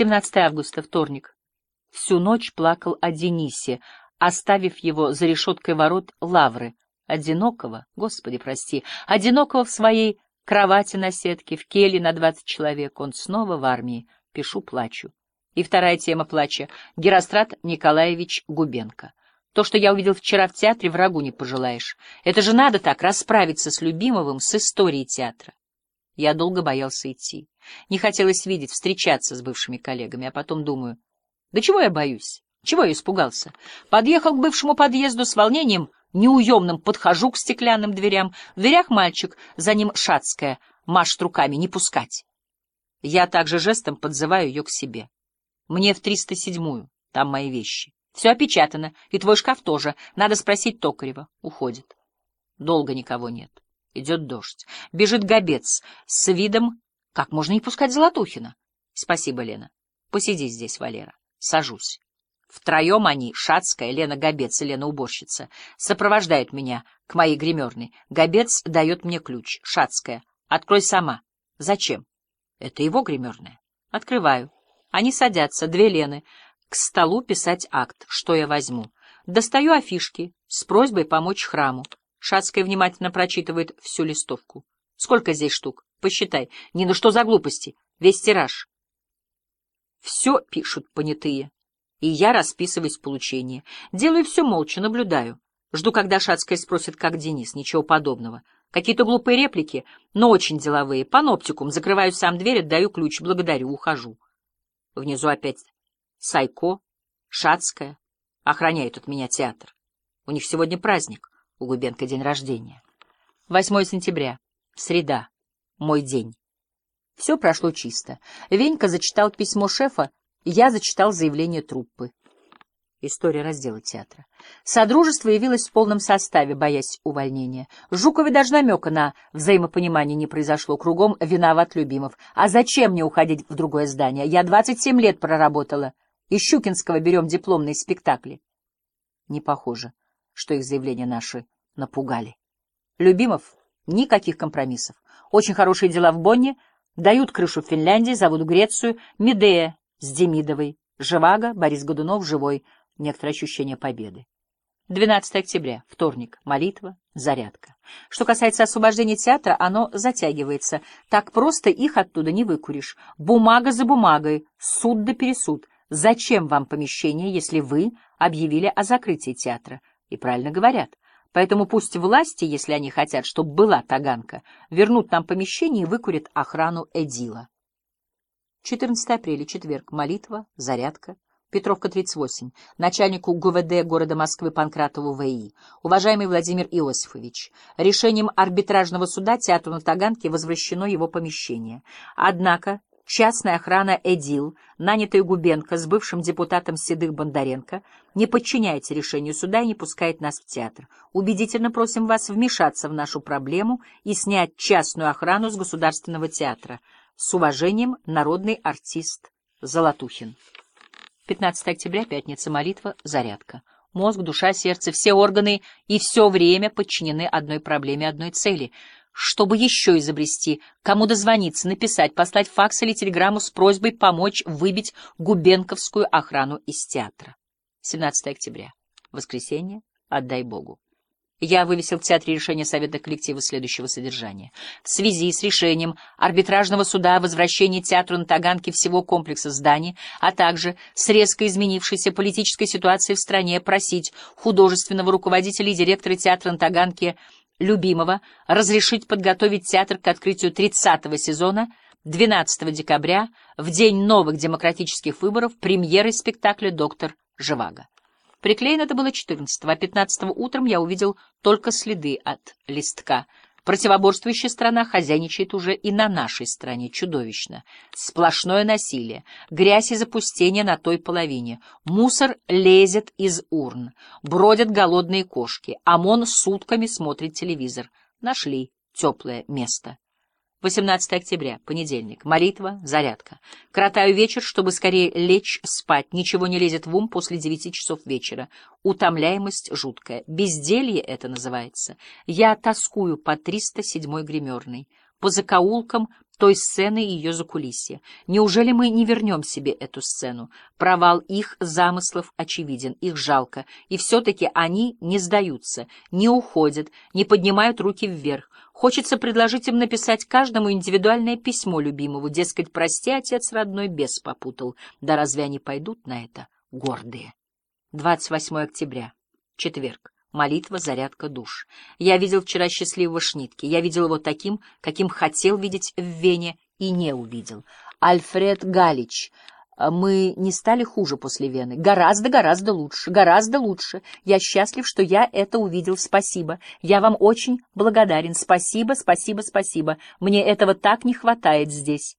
17 августа, вторник. Всю ночь плакал о Денисе, оставив его за решеткой ворот лавры. Одинокого, господи прости, одинокого в своей кровати на сетке, в келье на двадцать человек. Он снова в армии. Пишу, плачу. И вторая тема плача — Герострат Николаевич Губенко. То, что я увидел вчера в театре, врагу не пожелаешь. Это же надо так расправиться с любимовым, с историей театра. Я долго боялся идти. Не хотелось видеть, встречаться с бывшими коллегами, а потом думаю, да чего я боюсь? Чего я испугался? Подъехал к бывшему подъезду с волнением неуемным, подхожу к стеклянным дверям. В дверях мальчик, за ним шацкая, машет руками, не пускать. Я также жестом подзываю ее к себе. Мне в 307-ю, там мои вещи. Все опечатано, и твой шкаф тоже. Надо спросить Токарева. Уходит. Долго никого нет. Идет дождь. Бежит гобец с видом... Как можно не пускать Золотухина? Спасибо, Лена. Посиди здесь, Валера. Сажусь. Втроем они, Шацкая, Лена Гобец и Лена Уборщица, сопровождают меня к моей гримерной. Гобец дает мне ключ. Шацкая. Открой сама. Зачем? Это его гримерная. Открываю. Они садятся, две Лены, к столу писать акт. Что я возьму? Достаю афишки с просьбой помочь храму. Шацкая внимательно прочитывает всю листовку. Сколько здесь штук? Посчитай. Не ну что за глупости? Весь тираж. Все пишут понятые. И я расписываюсь в получении. Делаю все молча, наблюдаю. Жду, когда Шацкая спросит, как Денис. Ничего подобного. Какие-то глупые реплики, но очень деловые. Паноптикум. Закрываю сам дверь, отдаю ключ. Благодарю, ухожу. Внизу опять Сайко, Шацкая. Охраняют от меня театр. У них сегодня праздник. У Губенко день рождения. 8 сентября. Среда. Мой день. Все прошло чисто. Венька зачитал письмо шефа, я зачитал заявление труппы. История раздела театра. Содружество явилось в полном составе, боясь увольнения. Жукове даже намека на взаимопонимание не произошло. Кругом виноват Любимов. А зачем мне уходить в другое здание? Я 27 лет проработала. Из Щукинского берем дипломные спектакли. Не похоже, что их заявления наши напугали. Любимов — никаких компромиссов. Очень хорошие дела в Бонне — Дают крышу в Финляндии, зовут Грецию, Медея с Демидовой, Живаго, Борис Годунов, живой, некоторое ощущение победы. 12 октября, вторник, молитва, зарядка. Что касается освобождения театра, оно затягивается. Так просто их оттуда не выкуришь. Бумага за бумагой, суд да пересуд. Зачем вам помещение, если вы объявили о закрытии театра? И правильно говорят. Поэтому пусть власти, если они хотят, чтобы была таганка, вернут нам помещение и выкурят охрану Эдила. 14 апреля, четверг, молитва, зарядка. Петровка, 38. Начальнику ГУВД города Москвы Панкратову ВИ. Уважаемый Владимир Иосифович, решением арбитражного суда театру на Таганке возвращено его помещение. Однако частная охрана «Эдил», нанятая Губенко с бывшим депутатом Седых Бондаренко, не подчиняется решению суда и не пускает нас в театр. Убедительно просим вас вмешаться в нашу проблему и снять частную охрану с Государственного театра. С уважением, народный артист Золотухин. 15 октября, пятница, молитва, зарядка. Мозг, душа, сердце, все органы и все время подчинены одной проблеме, одной цели — чтобы еще изобрести, кому дозвониться, написать, послать факс или телеграмму с просьбой помочь выбить губенковскую охрану из театра. 17 октября. Воскресенье. Отдай Богу. Я вывесил в театре решение Совета коллектива следующего содержания. В связи с решением арбитражного суда о возвращении театру на Таганке всего комплекса зданий, а также с резко изменившейся политической ситуацией в стране просить художественного руководителя и директора театра на Таганке Любимого разрешить подготовить театр к открытию 30-го сезона 12 декабря, в день новых демократических выборов, премьеры спектакля «Доктор Живаго». Приклеено это было 14 а 15 утром я увидел только следы от листка — Противоборствующая страна хозяйничает уже и на нашей стране чудовищно. Сплошное насилие, грязь и запустение на той половине. Мусор лезет из урн. Бродят голодные кошки. ОМОН сутками смотрит телевизор. Нашли теплое место. 18 октября, понедельник. Молитва, зарядка. Кротаю вечер, чтобы скорее лечь спать. Ничего не лезет в ум после девяти часов вечера. Утомляемость жуткая. Безделье это называется. Я тоскую по 307-й гримерной. По закоулкам той сцены и ее закулисья. Неужели мы не вернем себе эту сцену? Провал их замыслов очевиден, их жалко, и все-таки они не сдаются, не уходят, не поднимают руки вверх. Хочется предложить им написать каждому индивидуальное письмо любимому, дескать, прости, отец родной, бес попутал. Да разве они пойдут на это, гордые? 28 октября, четверг. Молитва, зарядка душ. Я видел вчера счастливого Шнитки. Я видел его таким, каким хотел видеть в Вене, и не увидел. Альфред Галич. Мы не стали хуже после Вены. Гораздо-гораздо лучше. Гораздо лучше. Я счастлив, что я это увидел. Спасибо. Я вам очень благодарен. Спасибо, спасибо, спасибо. Мне этого так не хватает здесь.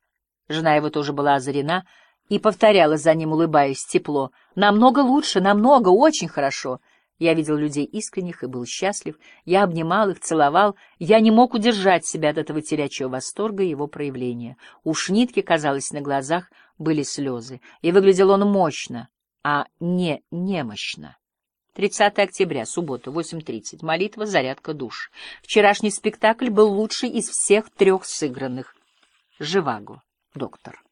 Жена его тоже была озарена и повторяла за ним, улыбаясь, тепло. Намного лучше, намного, очень хорошо. Я видел людей искренних и был счастлив. Я обнимал их, целовал. Я не мог удержать себя от этого телячьего восторга и его проявления. У Шнитки, казалось, на глазах были слезы. И выглядел он мощно, а не немощно. 30 октября, суббота, 8.30. Молитва, зарядка душ. Вчерашний спектакль был лучший из всех трех сыгранных. Живаго, доктор.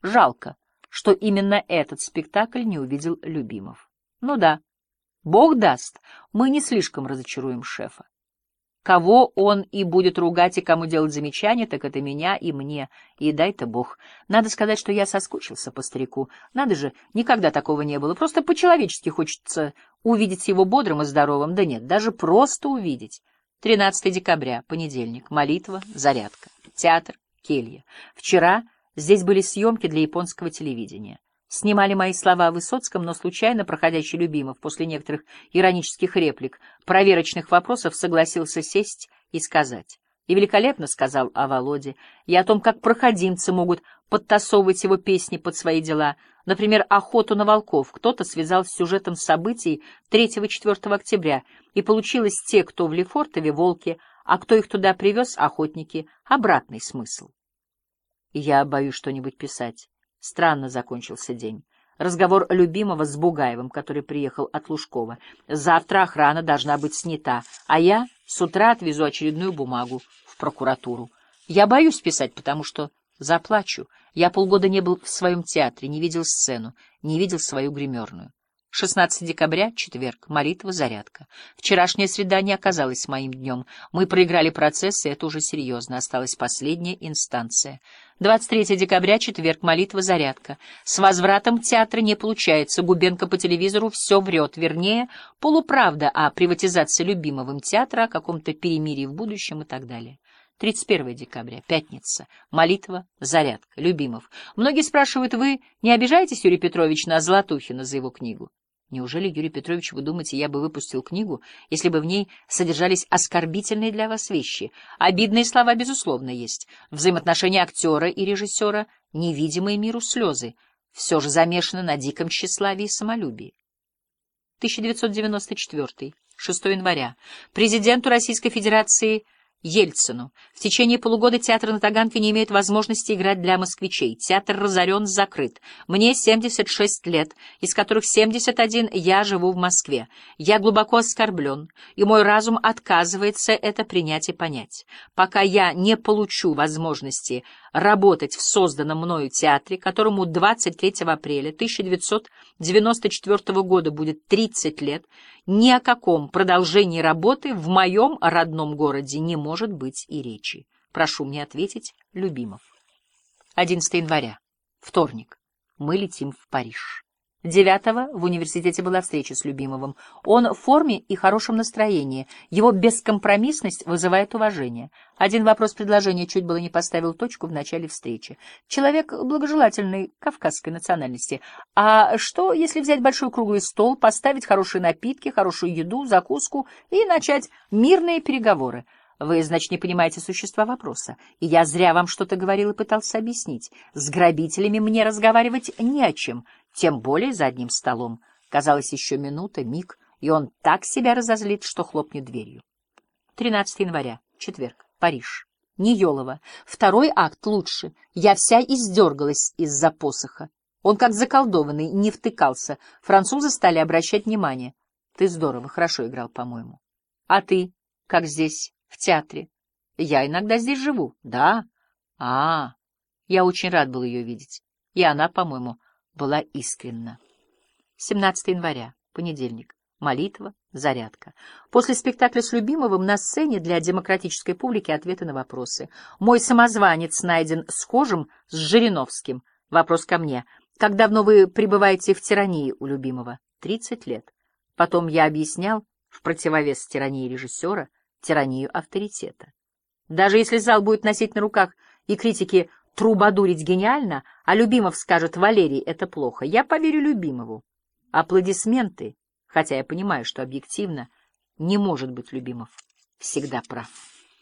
Жалко, что именно этот спектакль не увидел Любимов. Ну да. Бог даст, мы не слишком разочаруем шефа. Кого он и будет ругать, и кому делать замечания, так это меня и мне, и дай-то Бог. Надо сказать, что я соскучился по старику. Надо же, никогда такого не было. Просто по-человечески хочется увидеть его бодрым и здоровым. Да нет, даже просто увидеть. 13 декабря, понедельник, молитва, зарядка, театр, келья. Вчера здесь были съемки для японского телевидения. Снимали мои слова о Высоцком, но случайно проходящий Любимов после некоторых иронических реплик, проверочных вопросов согласился сесть и сказать. И великолепно сказал о Володе, и о том, как проходимцы могут подтасовывать его песни под свои дела. Например, «Охоту на волков» кто-то связал с сюжетом событий 3-4 октября, и получилось те, кто в Лефортове — волки, а кто их туда привез — охотники, обратный смысл. Я боюсь что-нибудь писать. Странно закончился день. Разговор любимого с Бугаевым, который приехал от Лужкова. Завтра охрана должна быть снята, а я с утра отвезу очередную бумагу в прокуратуру. Я боюсь писать, потому что заплачу. Я полгода не был в своем театре, не видел сцену, не видел свою гримерную. 16 декабря, четверг, молитва, зарядка. Вчерашнее свидание оказалось моим днем. Мы проиграли процесс, и это уже серьезно. Осталась последняя инстанция. 23 декабря, четверг, молитва, зарядка. С возвратом театра не получается. Губенко по телевизору все врет. Вернее, полуправда о приватизации любимого им театра, о каком-то перемирии в будущем и так далее. 31 декабря, пятница. Молитва, зарядка. Любимов. Многие спрашивают, вы не обижаетесь, Юрий Петрович, на Золотухина за его книгу? Неужели, Юрий Петрович, вы думаете, я бы выпустил книгу, если бы в ней содержались оскорбительные для вас вещи? Обидные слова, безусловно, есть. Взаимоотношения актера и режиссера, невидимые миру слезы, все же замешаны на диком тщеславии и самолюбии. 1994. 6 января. Президенту Российской Федерации Ельцину. В течение полугода театр на Таганке не имеет возможности играть для москвичей. Театр разорен, закрыт. Мне 76 лет, из которых 71 я живу в Москве. Я глубоко оскорблен, и мой разум отказывается это принять и понять. Пока я не получу возможности работать в созданном мною театре, которому 23 апреля 1994 года будет 30 лет, ни о каком продолжении работы в моем родном городе не может быть и речи. Прошу мне ответить, Любимов. 11 января. Вторник. Мы летим в Париж. Девятого в университете была встреча с Любимовым. Он в форме и хорошем настроении. Его бескомпромиссность вызывает уважение. Один вопрос предложения чуть было не поставил точку в начале встречи. Человек благожелательной кавказской национальности. А что, если взять большой круглый стол, поставить хорошие напитки, хорошую еду, закуску и начать мирные переговоры? Вы, значит, не понимаете существа вопроса. И я зря вам что-то говорил и пытался объяснить. С грабителями мне разговаривать не о чем, тем более за одним столом. Казалось, еще минута, миг, и он так себя разозлит, что хлопнет дверью. 13 января, четверг, Париж. Неелова. Второй акт лучше. Я вся издергалась из-за посоха. Он как заколдованный, не втыкался. Французы стали обращать внимание. Ты здорово, хорошо играл, по-моему. А ты, как здесь? в театре. Я иногда здесь живу. Да. А, я очень рад был ее видеть. И она, по-моему, была искренна. 17 января, понедельник. Молитва, зарядка. После спектакля с Любимовым на сцене для демократической публики ответы на вопросы. Мой самозванец найден схожим с Жириновским. Вопрос ко мне. Как давно вы пребываете в тирании у Любимова? 30 лет. Потом я объяснял, в противовес тирании режиссера, тиранию авторитета. Даже если зал будет носить на руках и критики трубадурить гениально, а Любимов скажет «Валерий, это плохо», я поверю Любимову. Аплодисменты, хотя я понимаю, что объективно не может быть Любимов всегда прав.